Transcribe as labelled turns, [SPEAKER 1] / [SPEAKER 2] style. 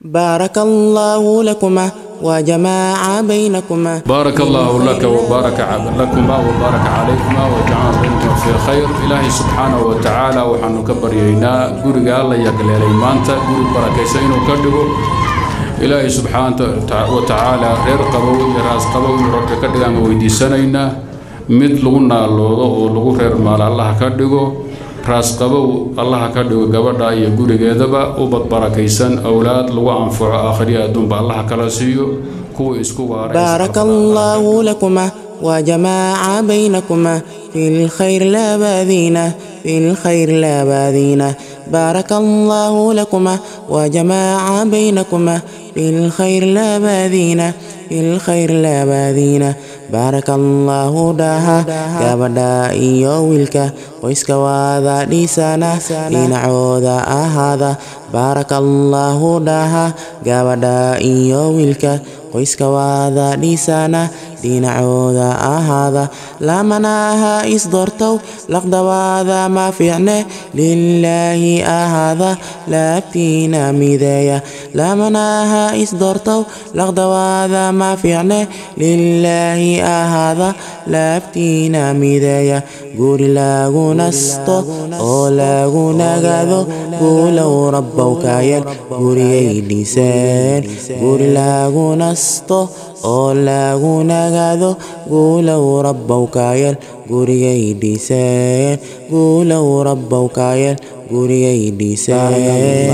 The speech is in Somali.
[SPEAKER 1] بارك الله لكما وجمع بينكما
[SPEAKER 2] بارك الله لك وبارك ع- لكما وبارك عليكما وجعل بينكما في خير إلهي سبحانه وتعالى وحن كبرينا قرق الله يقلل إيمانتا قرق بركيسين وكدقو إلهي سبحانه وتعالى غير قبو يراس قبو رب كدقان ويدي سنينا mid lagu naaloodo oo lagu reer maalo allaha ka dhigo raas qabow allaha ka dhigo gabadha iyo gurigeedaba ubad barakaysan awlaad lagu anfaco aakhriya adduunba allaha kala siiyo kuwa isku waara
[SPEAKER 1] بارك الله لكما وجمع بينكما في الخير لا باذينا في الخير لا باذينا بارك الله لكما وجمع بينكما بالخير لا باذينا بالخير لا baadiina baaraka allaahu dhaha gabadha iyo wiilka qoyska waada dhiisana dhinacooda ahaada. Baaraka allaahu dhaha gabadha iyo wiilka qoyska waada dhiisana dhinacooda ahaada lamanaha isdoortow laqdawaada ma fiicne lilaahi ahaada laabtiina mideeya. Lamanaha isdoortow laqdawaada ma fiicne lilaahi ahaada laabtiina mideeya. Guri lagu nasto oo lagu nagado guulow rabbow kaayal gurigay dhiseen guri lagu nasto oo lagu nagado guulow rabbow kaayal gurigay dhiseen guulow rabbow kaayal gurigay dhiseen